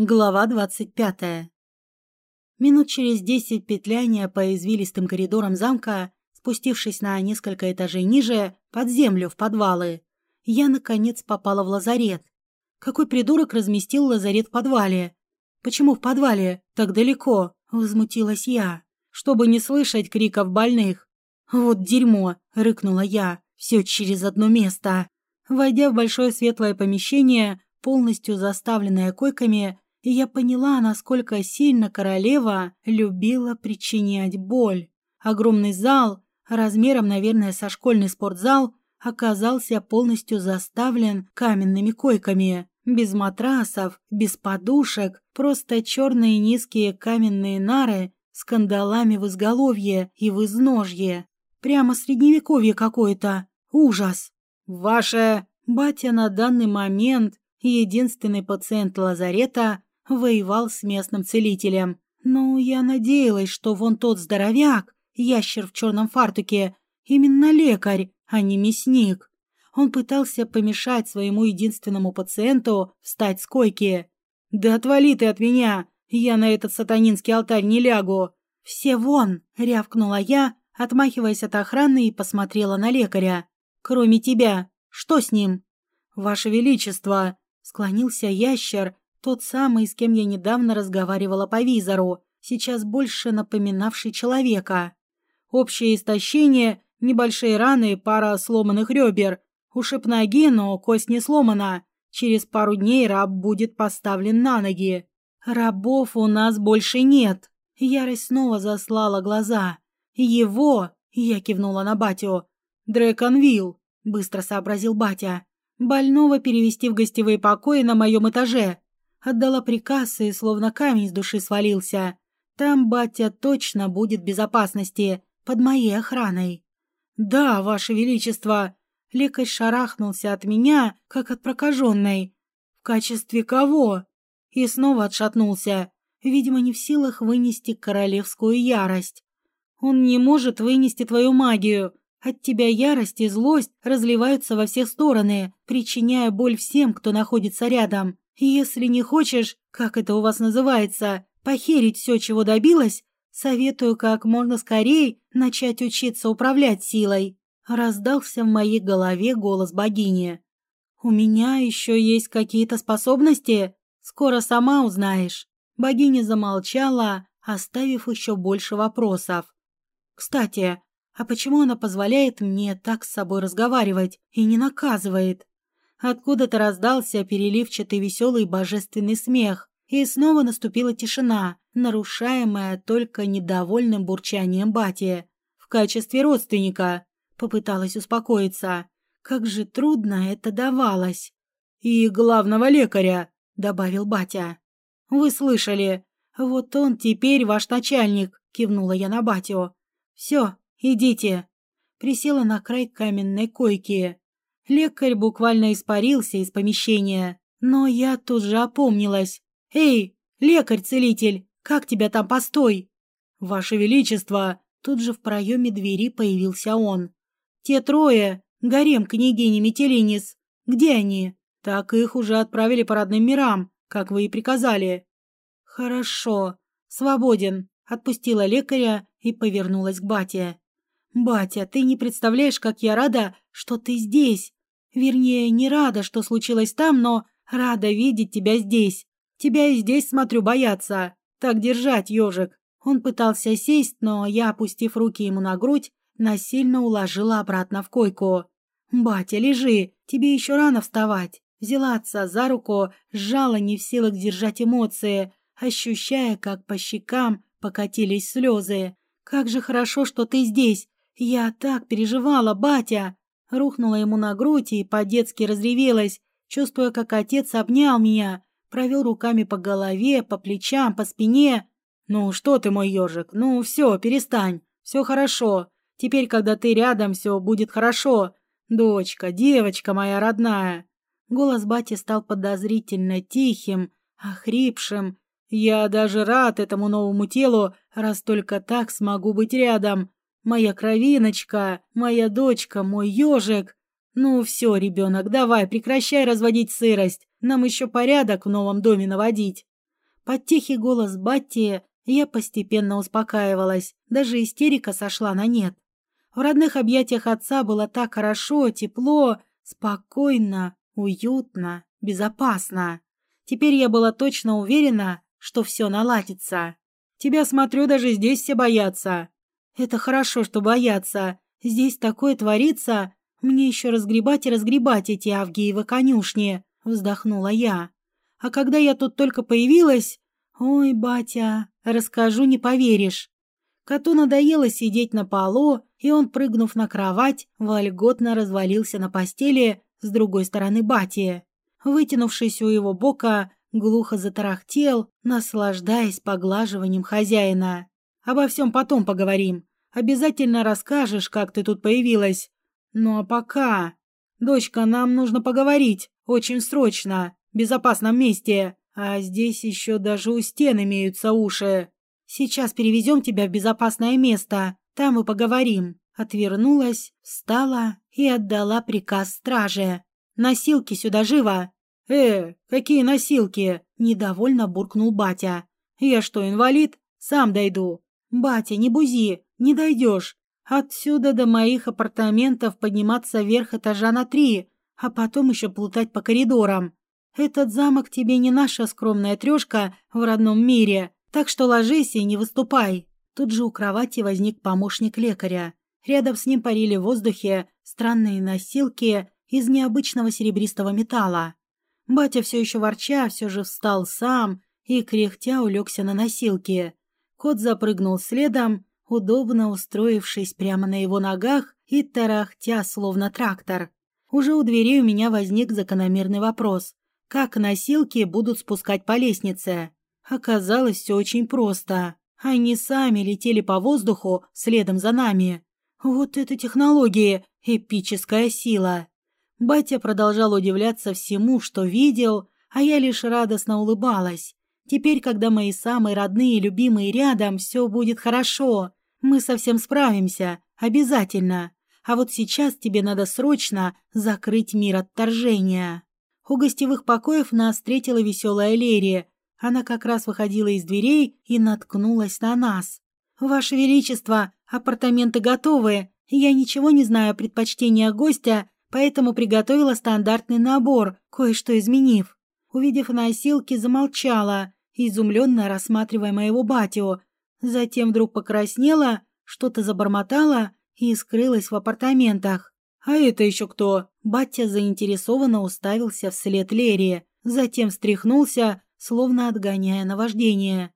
Глава двадцать пятая. Минут через десять петляния по извилистым коридорам замка, спустившись на несколько этажей ниже, под землю, в подвалы, я, наконец, попала в лазарет. Какой придурок разместил лазарет в подвале? Почему в подвале? Так далеко, возмутилась я, чтобы не слышать криков больных. Вот дерьмо, рыкнула я, все через одно место. Войдя в большое светлое помещение, полностью заставленное койками, и я поняла, насколько сильно королева любила причинять боль. Огромный зал, размером, наверное, со школьный спортзал, оказался полностью заставлен каменными койками. Без матрасов, без подушек, просто черные низкие каменные нары с кандалами в изголовье и в изножье. Прямо средневековье какое-то. Ужас. Ваше... Батя на данный момент единственный пациент лазарета воевал с местным целителем. Ну, я надеялась, что вон тот здоровяк, ящер в черном фартуке, именно лекарь, а не мясник. Он пытался помешать своему единственному пациенту встать с койки. «Да отвали ты от меня! Я на этот сатанинский алтарь не лягу!» «Все вон!» — рявкнула я, отмахиваясь от охраны и посмотрела на лекаря. «Кроме тебя. Что с ним?» «Ваше Величество!» — склонился ящер, тот самый, с кем я недавно разговаривала по визору, сейчас больше напоминавший человека. Общее истощение, небольшие раны, пара сломанных ребер. Ушиб ноги, но кость не сломана. Через пару дней раб будет поставлен на ноги. Рабов у нас больше нет. Ярость снова заслала глаза. Его, я кивнула на батю. Дреконвилл, быстро сообразил батя. Больного перевести в гостевые покои на моем этаже. Отдала приказ и словно камень с души свалился. Там батя точно будет в безопасности, под моей охраной. «Да, ваше величество!» Лекарь шарахнулся от меня, как от прокаженной. «В качестве кого?» И снова отшатнулся, видимо, не в силах вынести королевскую ярость. «Он не может вынести твою магию. От тебя ярость и злость разливаются во все стороны, причиняя боль всем, кто находится рядом. Если не хочешь, как это у вас называется, похерить все, чего добилась, советую как можно скорее начать учиться управлять силой. Раздался в моей голове голос богини. У меня еще есть какие-то способности? Скоро сама узнаешь. Богиня замолчала, оставив еще больше вопросов. Кстати, а почему она позволяет мне так с собой разговаривать и не наказывает? Откуда-то раздался переливчатый веселый божественный смех, и снова наступила тишина, нарушаемая только недовольным бурчанием бати. В качестве родственника попыталась успокоиться. Как же трудно это давалось. «И главного лекаря», — добавил батя. «Вы слышали. Вот он теперь ваш начальник», — кивнула я на батю. «Все, идите». Присела на край каменной койки. Лекарь буквально испарился из помещения, но я тут же опомнилась. «Эй, лекарь-целитель, как тебя там постой?» «Ваше Величество!» Тут же в проеме двери появился он. «Те трое, гарем княгини Метелинис. Где они?» «Так их уже отправили по родным мирам, как вы и приказали». «Хорошо. Свободен», — отпустила лекаря и повернулась к бате. «Батя, ты не представляешь, как я рада, что ты здесь. Вернее, не рада, что случилось там, но рада видеть тебя здесь. Тебя и здесь, смотрю, бояться. Так держать, ежик. Он пытался сесть, но я, опустив руки ему на грудь, насильно уложила обратно в койку. «Батя, лежи, тебе еще рано вставать». Взяла отца за руку, сжала не в силах держать эмоции, ощущая, как по щекам покатились слезы. «Как же хорошо, что ты здесь! Я так переживала, батя!» Рухнула ему на грудь и по-детски разревелась, чувствуя, как отец обнял меня, провел руками по голове, по плечам, по спине. «Ну что ты, мой ежик, ну все, перестань, все хорошо. Теперь, когда ты рядом, все будет хорошо. Дочка, девочка моя родная». Голос бати стал подозрительно тихим, охрипшим. «Я даже рад этому новому телу, раз только так смогу быть рядом. Моя кровиночка, моя дочка, мой ежик. Ну все, ребенок, давай, прекращай разводить сырость. Нам еще порядок в новом доме наводить. Под тихий голос Батти я постепенно успокаивалась, даже истерика сошла на нет. В родных объятиях отца было так хорошо, тепло, спокойно, уютно, безопасно. Теперь я была точно уверена, что все наладится. Тебя, смотрю, даже здесь все боятся. Это хорошо, что боятся. Здесь такое творится. Мне еще разгребать и разгребать эти Авгиевы конюшни, вздохнула я. А когда я тут только появилась... Ой, батя, расскажу, не поверишь. Коту надоело сидеть на полу, и он, прыгнув на кровать, вольготно развалился на постели с другой стороны бати. Вытянувшись у его бока, глухо затарахтел, наслаждаясь поглаживанием хозяина. «Обо всем потом поговорим. Обязательно расскажешь, как ты тут появилась. Ну а пока... Дочка, нам нужно поговорить. Очень срочно безопасном месте, а здесь еще даже у стен имеются уши. Сейчас перевезем тебя в безопасное место, там и поговорим». Отвернулась, встала и отдала приказ страже. «Носилки сюда живо!» «Э, какие носилки?» – недовольно буркнул батя. «Я что, инвалид? Сам дойду». «Батя, не бузи, не дойдешь. Отсюда до моих апартаментов подниматься вверх этажа на три, а потом еще плутать по коридорам. Этот замок тебе не наша скромная трешка в родном мире, так что ложись и не выступай. Тут же у кровати возник помощник лекаря. Рядом с ним парили в воздухе странные носилки из необычного серебристого металла. Батя все еще ворча, все же встал сам и, кряхтя, улегся на носилки. Кот запрыгнул следом, удобно устроившись прямо на его ногах и тарахтя, словно трактор. Уже у двери у меня возник закономерный вопрос как носилки будут спускать по лестнице. Оказалось, все очень просто. Они сами летели по воздуху следом за нами. Вот это технологии, эпическая сила. Батя продолжал удивляться всему, что видел, а я лишь радостно улыбалась. Теперь, когда мои самые родные и любимые рядом, все будет хорошо. Мы совсем справимся, обязательно. А вот сейчас тебе надо срочно закрыть мир отторжения. У гостевых покоев нас встретила веселая Лерия. Она как раз выходила из дверей и наткнулась на нас. «Ваше Величество, апартаменты готовы. Я ничего не знаю о предпочтениях гостя, поэтому приготовила стандартный набор, кое-что изменив». Увидев носилки, замолчала, изумленно рассматривая моего батю. Затем вдруг покраснела, что-то забормотала и скрылась в апартаментах. «А это еще кто?» Батя заинтересованно уставился вслед Лерии, затем встряхнулся, словно отгоняя наваждение.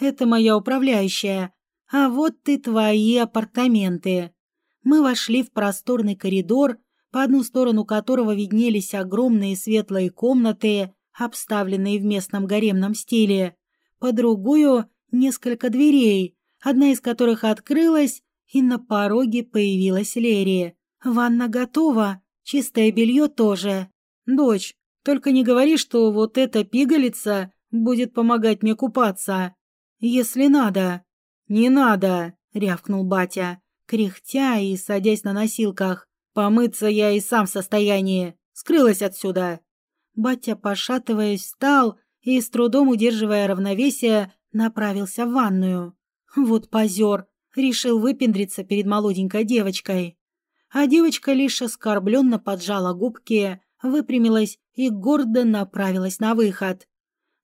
«Это моя управляющая. А вот ты твои апартаменты». Мы вошли в просторный коридор, по одну сторону которого виднелись огромные светлые комнаты, обставленные в местном гаремном стиле, по другую — несколько дверей, одна из которых открылась, и на пороге появилась Лерия. «Ванна готова, чистое белье тоже. Дочь, только не говори, что вот эта пигалица будет помогать мне купаться. Если надо». «Не надо», — рявкнул батя, кряхтя и садясь на носилках. «Помыться я и сам в состоянии. Скрылась отсюда». Батя, пошатываясь, встал и, с трудом удерживая равновесие, направился в ванную. Вот позер, решил выпендриться перед молоденькой девочкой а девочка лишь оскорбленно поджала губки, выпрямилась и гордо направилась на выход.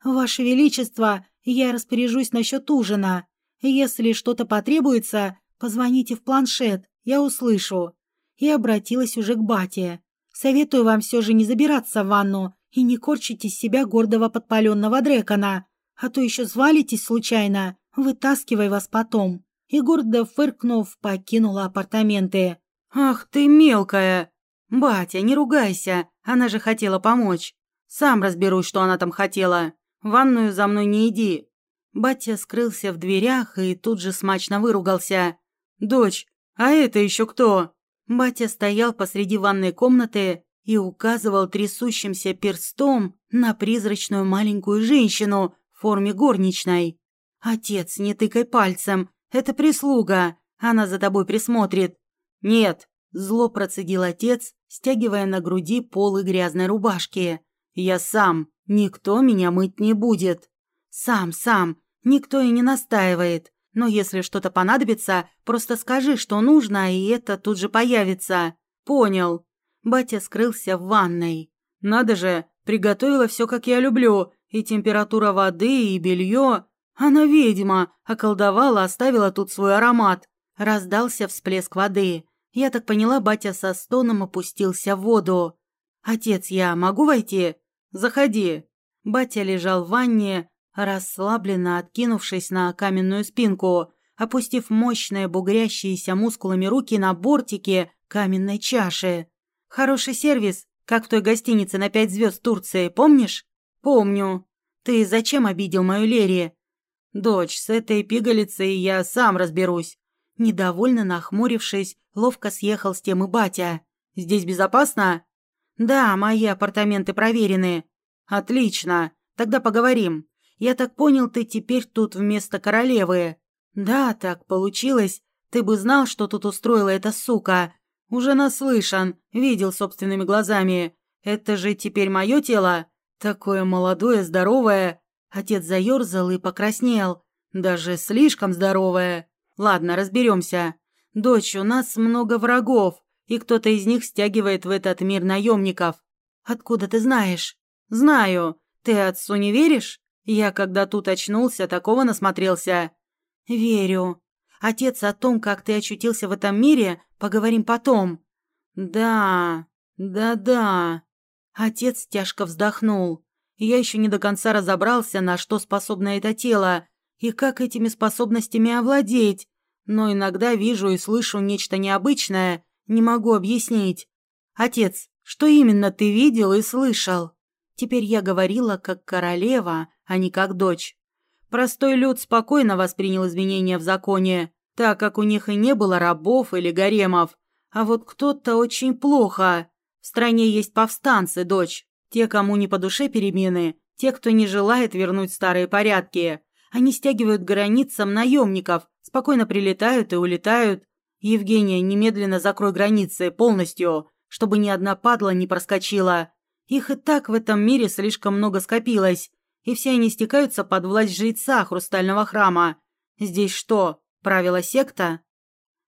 «Ваше Величество, я распоряжусь насчет ужина. Если что-то потребуется, позвоните в планшет, я услышу». И обратилась уже к бате. «Советую вам все же не забираться в ванну и не корчить из себя гордого подпаленного дрекона, а то еще свалитесь случайно, вытаскивай вас потом». И гордо фыркнув, покинула апартаменты. «Ах ты мелкая! Батя, не ругайся, она же хотела помочь. Сам разберусь, что она там хотела. В ванную за мной не иди». Батя скрылся в дверях и тут же смачно выругался. «Дочь, а это еще кто?» Батя стоял посреди ванной комнаты и указывал трясущимся перстом на призрачную маленькую женщину в форме горничной. «Отец, не тыкай пальцем, это прислуга, она за тобой присмотрит. «Нет», – зло процедил отец, стягивая на груди полы грязной рубашки. «Я сам. Никто меня мыть не будет». Сам, сам. Никто и не настаивает. Но если что-то понадобится, просто скажи, что нужно, и это тут же появится. Понял. Батя скрылся в ванной. Надо же, приготовила все, как я люблю. И температура воды, и белье. Она ведьма, околдовала, оставила тут свой аромат. Раздался всплеск воды. Я так поняла, батя со стоном опустился в воду. «Отец, я могу войти?» «Заходи». Батя лежал в ванне, расслабленно откинувшись на каменную спинку, опустив мощные бугрящиеся мускулами руки на бортике каменной чаши. «Хороший сервис, как в той гостинице на пять звезд Турции, помнишь?» «Помню. Ты зачем обидел мою Лерри?» «Дочь, с этой пигалицей я сам разберусь». Недовольно нахмурившись, ловко съехал с темы батя. «Здесь безопасно?» «Да, мои апартаменты проверены». «Отлично. Тогда поговорим. Я так понял, ты теперь тут вместо королевы». «Да, так получилось. Ты бы знал, что тут устроила эта сука. Уже наслышан, видел собственными глазами. Это же теперь мое тело? Такое молодое, здоровое». Отец заерзал и покраснел. Даже слишком здоровое. Ладно, разберемся. Дочь, у нас много врагов, и кто-то из них стягивает в этот мир наемников. Откуда ты знаешь? Знаю. Ты отцу не веришь? Я, когда тут очнулся, такого насмотрелся. Верю. Отец, о том, как ты очутился в этом мире, поговорим потом. Да, да-да. Отец тяжко вздохнул. Я еще не до конца разобрался, на что способно это тело, и как этими способностями овладеть. Но иногда вижу и слышу нечто необычное, не могу объяснить. Отец, что именно ты видел и слышал? Теперь я говорила как королева, а не как дочь. Простой люд спокойно воспринял изменения в законе, так как у них и не было рабов или гаремов. А вот кто-то очень плохо. В стране есть повстанцы, дочь. Те, кому не по душе перемены, те, кто не желает вернуть старые порядки. Они стягивают границам наемников, спокойно прилетают и улетают. Евгения, немедленно закрой границы полностью, чтобы ни одна падла не проскочила. Их и так в этом мире слишком много скопилось, и все они стекаются под власть жреца хрустального храма. Здесь что, правила секта?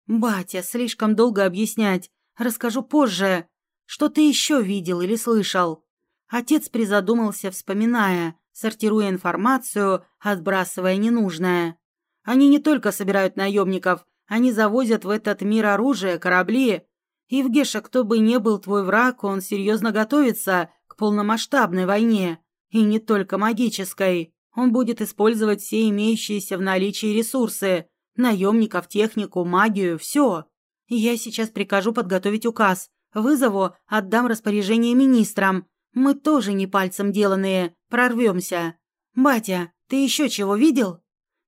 Батя, слишком долго объяснять. Расскажу позже. Что ты еще видел или слышал? Отец призадумался, вспоминая, сортируя информацию, отбрасывая ненужное. Они не только собирают наемников, они завозят в этот мир оружие, корабли, Евгеша, кто бы не был твой враг, он серьезно готовится к полномасштабной войне. И не только магической. Он будет использовать все имеющиеся в наличии ресурсы. Наемников, технику, магию, все. Я сейчас прикажу подготовить указ. Вызову, отдам распоряжение министрам. Мы тоже не пальцем деланные. Прорвемся. Батя, ты еще чего видел?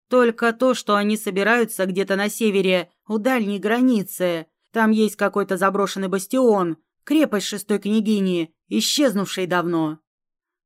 Только то, что они собираются где-то на севере, у дальней границы. Там есть какой-то заброшенный бастион, крепость шестой княгини, исчезнувшей давно».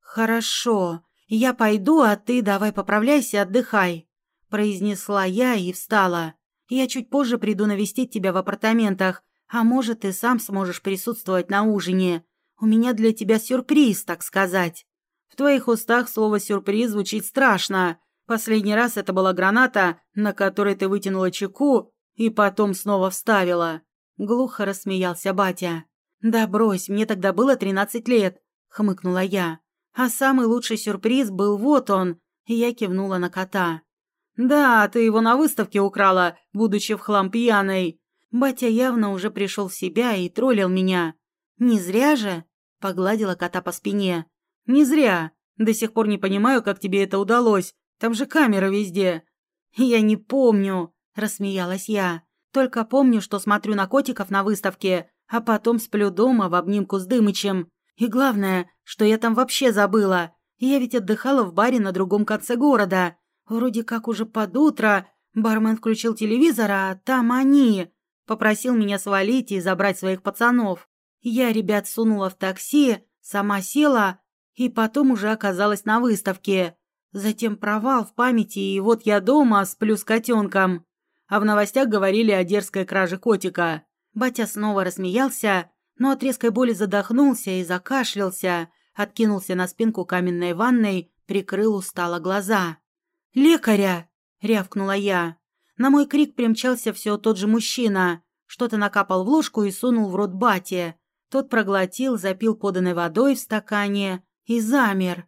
«Хорошо, я пойду, а ты давай поправляйся, отдыхай», – произнесла я и встала. «Я чуть позже приду навестить тебя в апартаментах, а может, ты сам сможешь присутствовать на ужине. У меня для тебя сюрприз, так сказать». В твоих устах слово «сюрприз» звучит страшно. Последний раз это была граната, на которой ты вытянула чеку и потом снова вставила. Глухо рассмеялся батя. «Да брось, мне тогда было тринадцать лет», — хмыкнула я. «А самый лучший сюрприз был вот он», — я кивнула на кота. «Да, ты его на выставке украла, будучи в хлам пьяной». Батя явно уже пришел в себя и троллил меня. «Не зря же?» — погладила кота по спине. «Не зря. До сих пор не понимаю, как тебе это удалось. Там же камера везде». «Я не помню», — рассмеялась я. Только помню, что смотрю на котиков на выставке, а потом сплю дома в обнимку с Дымычем. И главное, что я там вообще забыла. Я ведь отдыхала в баре на другом конце города. Вроде как уже под утро. Бармен включил телевизор, а там они. Попросил меня свалить и забрать своих пацанов. Я ребят сунула в такси, сама села и потом уже оказалась на выставке. Затем провал в памяти, и вот я дома сплю с котенком а в новостях говорили о дерзкой краже котика. Батя снова рассмеялся, но от резкой боли задохнулся и закашлялся, откинулся на спинку каменной ванной, прикрыл устало глаза. «Лекаря!» — рявкнула я. На мой крик примчался все тот же мужчина. Что-то накапал в ложку и сунул в рот бате. Тот проглотил, запил поданной водой в стакане и замер.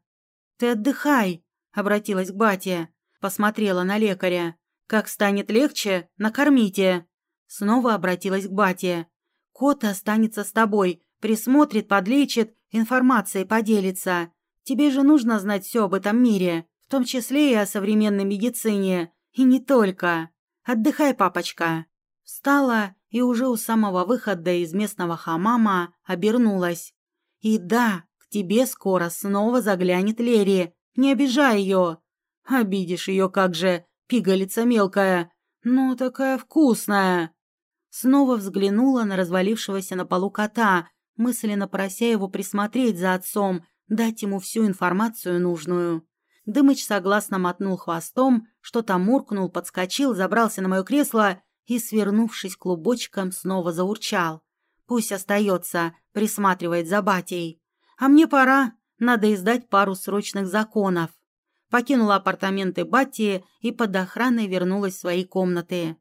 «Ты отдыхай», — обратилась к бате. Посмотрела на лекаря. «Как станет легче, накормите». Снова обратилась к бате. «Кот останется с тобой, присмотрит, подлечит, информацией поделится. Тебе же нужно знать все об этом мире, в том числе и о современной медицине, и не только. Отдыхай, папочка». Встала и уже у самого выхода из местного хамама обернулась. «И да, к тебе скоро снова заглянет Лери. Не обижай ее!» «Обидишь ее как же, пигалица мелкая, но такая вкусная!» Снова взглянула на развалившегося на полу кота, мысленно прося его присмотреть за отцом, дать ему всю информацию нужную. Дымыч согласно мотнул хвостом, что-то муркнул, подскочил, забрался на мое кресло и, свернувшись клубочком, снова заурчал. Пусть остается, присматривает за батей. А мне пора, надо издать пару срочных законов. Покинула апартаменты Бати и под охраной вернулась в свои комнаты.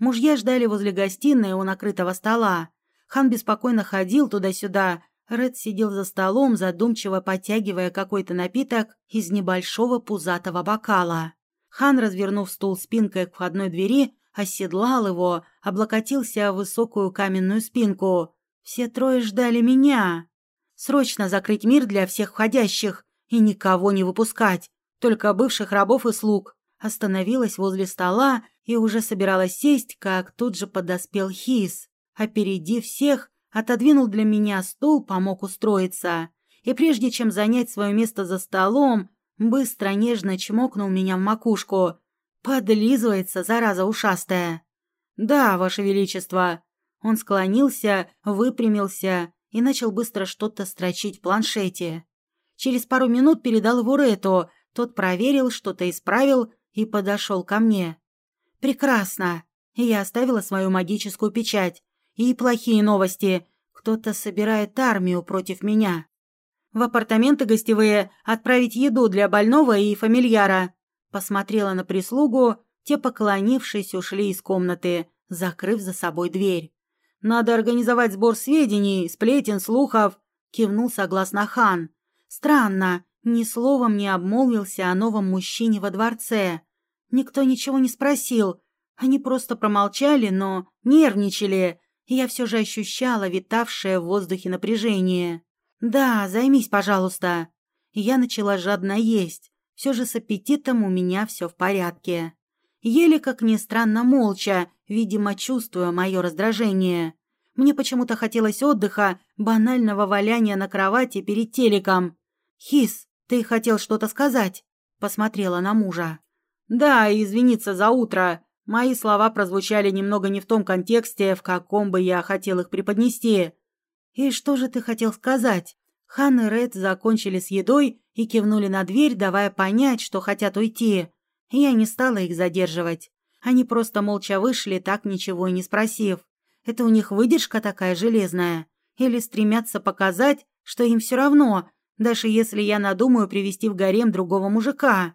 Мужья ждали возле гостиной у накрытого стола. Хан беспокойно ходил туда-сюда. Ред сидел за столом, задумчиво подтягивая какой-то напиток из небольшого пузатого бокала. Хан, развернув стул спинкой к входной двери, оседлал его, облокотился в высокую каменную спинку. Все трое ждали меня. Срочно закрыть мир для всех входящих и никого не выпускать, только бывших рабов и слуг. Остановилась возле стола и уже собиралась сесть, как тут же подоспел Хис. Опередив всех, отодвинул для меня стул, помог устроиться. И прежде чем занять свое место за столом, быстро нежно чмокнул меня в макушку – Подлизывается, зараза ушастая. Да, ваше величество. Он склонился, выпрямился и начал быстро что-то строчить в планшете. Через пару минут передал его Рету, тот проверил, что-то исправил и подошел ко мне. Прекрасно. Я оставила свою магическую печать. И плохие новости. Кто-то собирает армию против меня. В апартаменты гостевые отправить еду для больного и фамильяра. Посмотрела на прислугу, те, поклонившись, ушли из комнаты, закрыв за собой дверь. «Надо организовать сбор сведений, сплетен, слухов», — кивнул согласно хан. «Странно, ни словом не обмолвился о новом мужчине во дворце. Никто ничего не спросил. Они просто промолчали, но нервничали. И я все же ощущала витавшее в воздухе напряжение. «Да, займись, пожалуйста». Я начала жадно есть. Все же с аппетитом у меня все в порядке. Еле, как ни странно, молча, видимо, чувствуя мое раздражение. Мне почему-то хотелось отдыха, банального валяния на кровати перед телеком. «Хис, ты хотел что-то сказать?» Посмотрела на мужа. «Да, извиниться за утро. Мои слова прозвучали немного не в том контексте, в каком бы я хотел их преподнести». «И что же ты хотел сказать?» Хан и Ред закончили с едой и кивнули на дверь, давая понять, что хотят уйти. Я не стала их задерживать. Они просто молча вышли, так ничего и не спросив. Это у них выдержка такая железная? Или стремятся показать, что им все равно, даже если я надумаю привести в гарем другого мужика?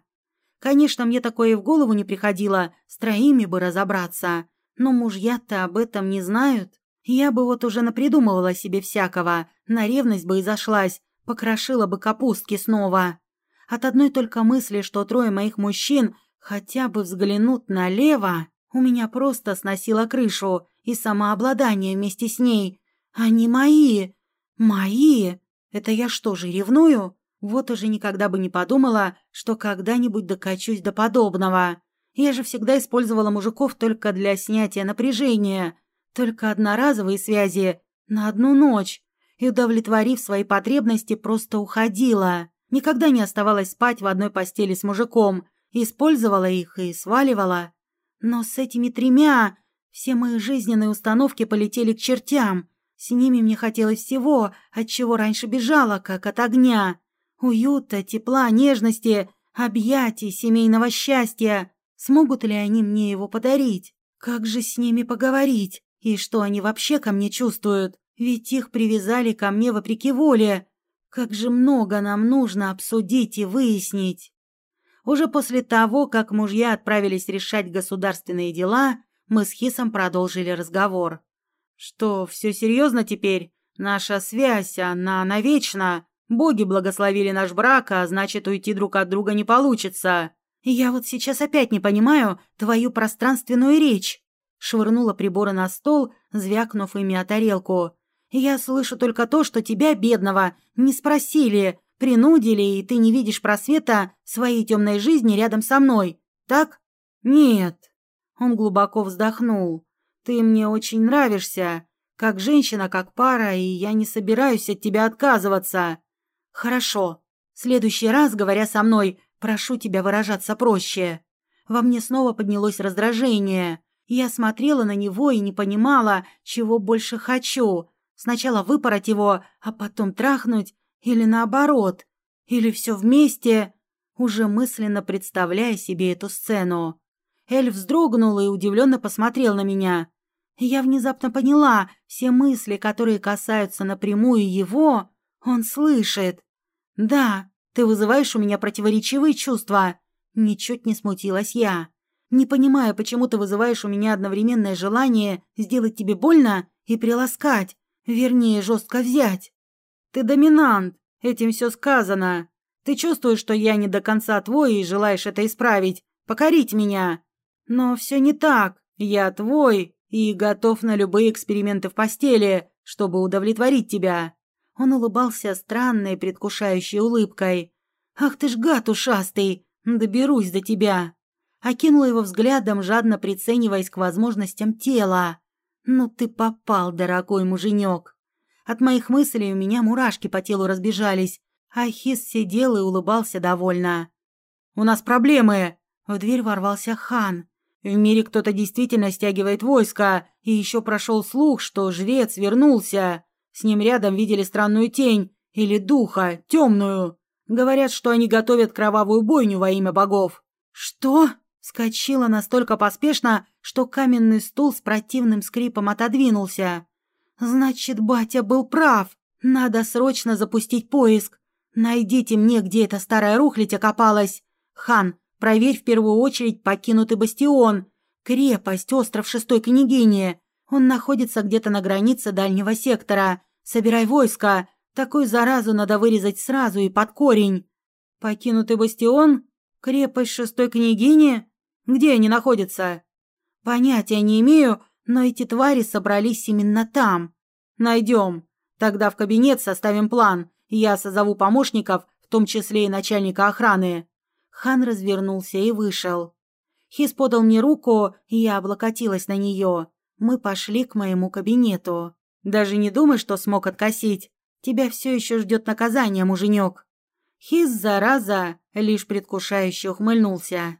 Конечно, мне такое и в голову не приходило, с троими бы разобраться. Но мужья-то об этом не знают. Я бы вот уже напридумывала себе всякого, на ревность бы и зашлась, покрошила бы капустки снова. От одной только мысли, что трое моих мужчин хотя бы взглянут налево, у меня просто сносило крышу и самообладание вместе с ней. Они мои. Мои. Это я что же, ревную? Вот уже никогда бы не подумала, что когда-нибудь докачусь до подобного. Я же всегда использовала мужиков только для снятия напряжения. Только одноразовые связи на одну ночь. И, удовлетворив свои потребности, просто уходила. Никогда не оставалась спать в одной постели с мужиком. Использовала их и сваливала. Но с этими тремя все мои жизненные установки полетели к чертям. С ними мне хотелось всего, от чего раньше бежала, как от огня. Уюта, тепла, нежности, объятий, семейного счастья. Смогут ли они мне его подарить? Как же с ними поговорить? И что они вообще ко мне чувствуют? Ведь их привязали ко мне вопреки воле. Как же много нам нужно обсудить и выяснить. Уже после того, как мужья отправились решать государственные дела, мы с Хисом продолжили разговор. «Что, все серьезно теперь? Наша связь, она навечно. Боги благословили наш брак, а значит, уйти друг от друга не получится. Я вот сейчас опять не понимаю твою пространственную речь». Швырнула приборы на стол, звякнув ими о тарелку. «Я слышу только то, что тебя, бедного, не спросили, принудили, и ты не видишь просвета своей темной жизни рядом со мной, так? Нет. Он глубоко вздохнул. Ты мне очень нравишься, как женщина, как пара, и я не собираюсь от тебя отказываться. Хорошо. В следующий раз, говоря со мной, прошу тебя выражаться проще. Во мне снова поднялось раздражение. Я смотрела на него и не понимала, чего больше хочу. Сначала выпороть его, а потом трахнуть, или наоборот? Или все вместе? Уже мысленно представляя себе эту сцену. Эль вздрогнул и удивленно посмотрел на меня. Я внезапно поняла, все мысли, которые касаются напрямую его, он слышит. «Да, ты вызываешь у меня противоречивые чувства». Ничуть не смутилась я. Не понимая, почему ты вызываешь у меня одновременное желание сделать тебе больно и приласкать, вернее, жестко взять. Ты доминант, этим все сказано. Ты чувствуешь, что я не до конца твой и желаешь это исправить, покорить меня. Но все не так. Я твой и готов на любые эксперименты в постели, чтобы удовлетворить тебя. Он улыбался странной, предвкушающей улыбкой. «Ах ты ж гад ушастый! Доберусь до тебя!» Окинула его взглядом, жадно прицениваясь к возможностям тела. «Ну ты попал, дорогой муженек!» От моих мыслей у меня мурашки по телу разбежались, а Хис сидел и улыбался довольно. «У нас проблемы!» В дверь ворвался хан. В мире кто-то действительно стягивает войско, и еще прошел слух, что жрец вернулся. С ним рядом видели странную тень, или духа, темную. Говорят, что они готовят кровавую бойню во имя богов. «Что?» Скочила настолько поспешно, что каменный стул с противным скрипом отодвинулся. Значит, батя был прав. Надо срочно запустить поиск. Найдите мне, где эта старая рухлядь окопалась. Хан, проверь в первую очередь покинутый бастион. Крепость, остров шестой княгини. Он находится где-то на границе дальнего сектора. Собирай войско. Такую заразу надо вырезать сразу и под корень. Покинутый бастион? Крепость шестой княгини? Где они находятся? Понятия не имею, но эти твари собрались именно там. Найдем. Тогда в кабинет составим план. Я созову помощников, в том числе и начальника охраны. Хан развернулся и вышел. Хис подал мне руку, и я облокотилась на нее. Мы пошли к моему кабинету. Даже не думай, что смог откосить. Тебя все еще ждет наказание, муженек. Хис, зараза, лишь предвкушающе ухмыльнулся.